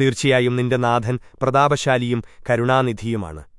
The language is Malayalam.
തീർച്ചയായും നിന്റെ നാഥൻ പ്രതാപശാലിയും കരുണാനിധിയുമാണ്